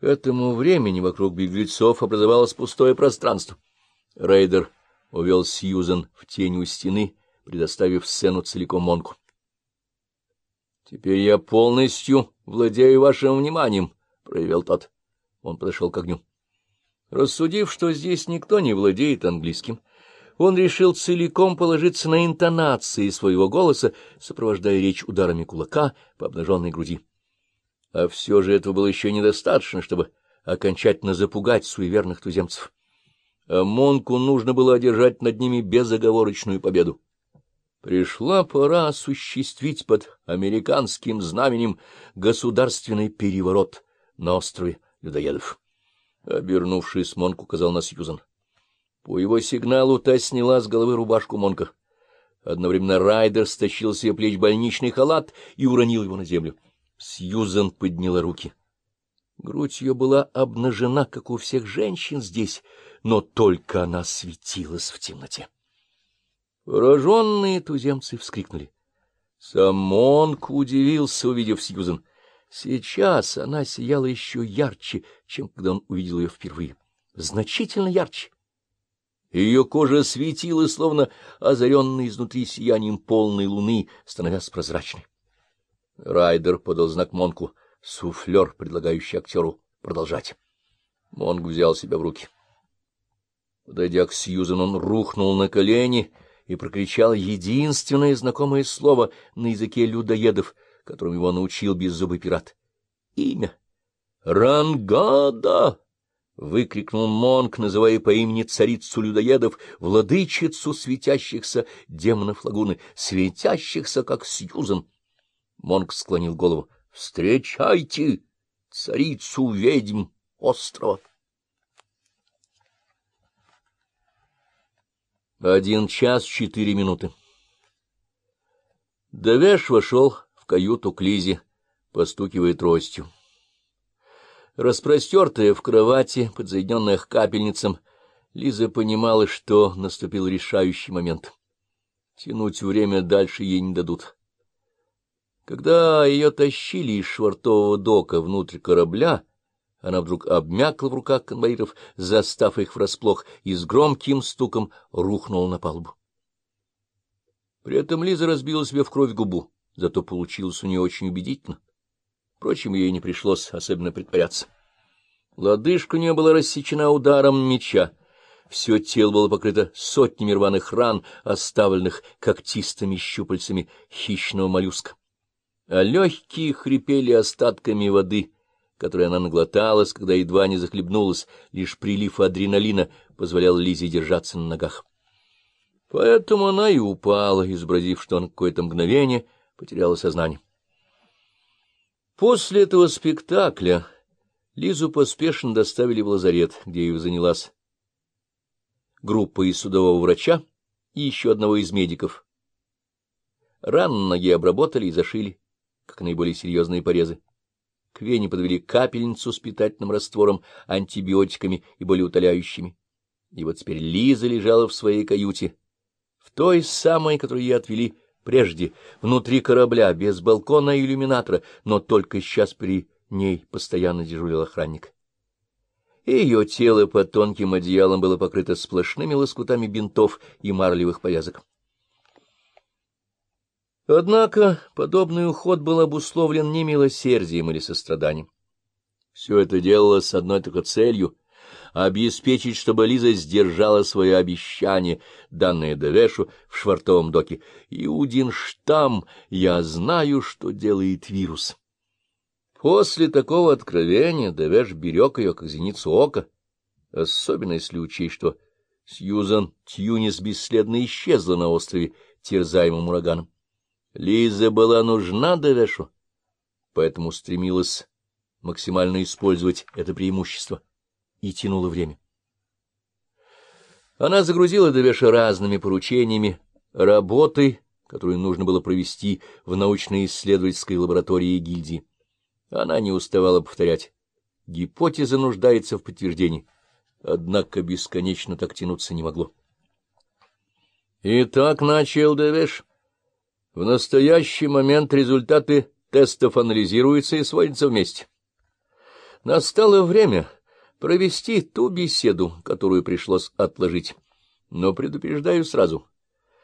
Этому времени вокруг беглецов образовалось пустое пространство. Рейдер увел Сьюзен в тень у стены, предоставив сцену целиком Монку. — Теперь я полностью владею вашим вниманием, — проявил тот. Он подошел к огню. Рассудив, что здесь никто не владеет английским, он решил целиком положиться на интонации своего голоса, сопровождая речь ударами кулака по обнаженной груди. А все же этого было еще недостаточно, чтобы окончательно запугать суеверных туземцев. А Монку нужно было одержать над ними безоговорочную победу. Пришла пора осуществить под американским знаменем государственный переворот на острове людоедов. Обернувшись, Монк указал на Сьюзан. По его сигналу та сняла с головы рубашку Монка. Одновременно Райдер стащил с ее плеч больничный халат и уронил его на землю. Сьюзан подняла руки. Грудь ее была обнажена, как у всех женщин здесь, но только она светилась в темноте. Пораженные туземцы вскрикнули. Сам Монк удивился, увидев Сьюзан. Сейчас она сияла еще ярче, чем когда он увидел ее впервые. Значительно ярче. Ее кожа светила, словно озаренная изнутри сиянием полной луны, становясь прозрачной. Райдер подал знак Монку, суфлер, предлагающий актеру продолжать. Монк взял себя в руки. Подойдя к Сьюзен, он рухнул на колени и прокричал единственное знакомое слово на языке людоедов, которым его научил беззубый пират. Имя. «Рангада!» — выкрикнул Монк, называя по имени царицу людоедов, владычицу светящихся демонов лагуны, светящихся, как Сьюзен. Монк склонил голову. — Встречайте царицу ведьм острова. Один час четыре минуты. Девеш вошел в каюту к Лизе, постукивая тростью. Распростертая в кровати, подсоединенная к капельницам, Лиза понимала, что наступил решающий момент. Тянуть время дальше ей не дадут. Когда ее тащили из швартового дока внутрь корабля, она вдруг обмякла в руках конвоиров, застав их врасплох, и с громким стуком рухнула на палубу. При этом Лиза разбила себе в кровь губу, зато получилось у нее очень убедительно. Впрочем, ей не пришлось особенно притворяться. Лодыжка у нее была рассечена ударом меча. Все тело было покрыто сотнями рваных ран, оставленных когтистыми щупальцами хищного моллюска а легкие хрипели остатками воды, которой она наглоталась, когда едва не захлебнулась, лишь прилив адреналина позволял Лизе держаться на ногах. Поэтому она и упала, изобразив, что на какое-то мгновение потеряла сознание. После этого спектакля Лизу поспешно доставили в лазарет, где ее занялась группа из судового врача и еще одного из медиков. Ран на ноге обработали и зашили как наиболее серьезные порезы. К вене подвели капельницу с питательным раствором, антибиотиками и болеутоляющими. И вот теперь Лиза лежала в своей каюте, в той самой, которую ей отвели прежде, внутри корабля, без балкона и иллюминатора, но только сейчас при ней постоянно дежурил охранник. Ее тело под тонким одеялом было покрыто сплошными лоскутами бинтов и марлевых повязок. Однако подобный уход был обусловлен не милосердием или состраданием. Все это делалось с одной только целью — обеспечить, чтобы Лиза сдержала свое обещание, данное Девешу в швартовом доке. «Иудин штамм, я знаю, что делает вирус». После такого откровения Девеш берег ее, как зеницу ока, особенно если учесть, что Сьюзан Тьюнис бесследно исчезла на острове, терзаемым ураганом. Лиза была нужна Девешу, поэтому стремилась максимально использовать это преимущество и тянула время. Она загрузила Девеша разными поручениями, работой, которую нужно было провести в научно-исследовательской лаборатории гильдии. Она не уставала повторять. Гипотеза нуждается в подтверждении, однако бесконечно так тянуться не могло. Итак, начал Девеш. В настоящий момент результаты тестов анализируются и сводятся вместе. Настало время провести ту беседу, которую пришлось отложить. Но предупреждаю сразу,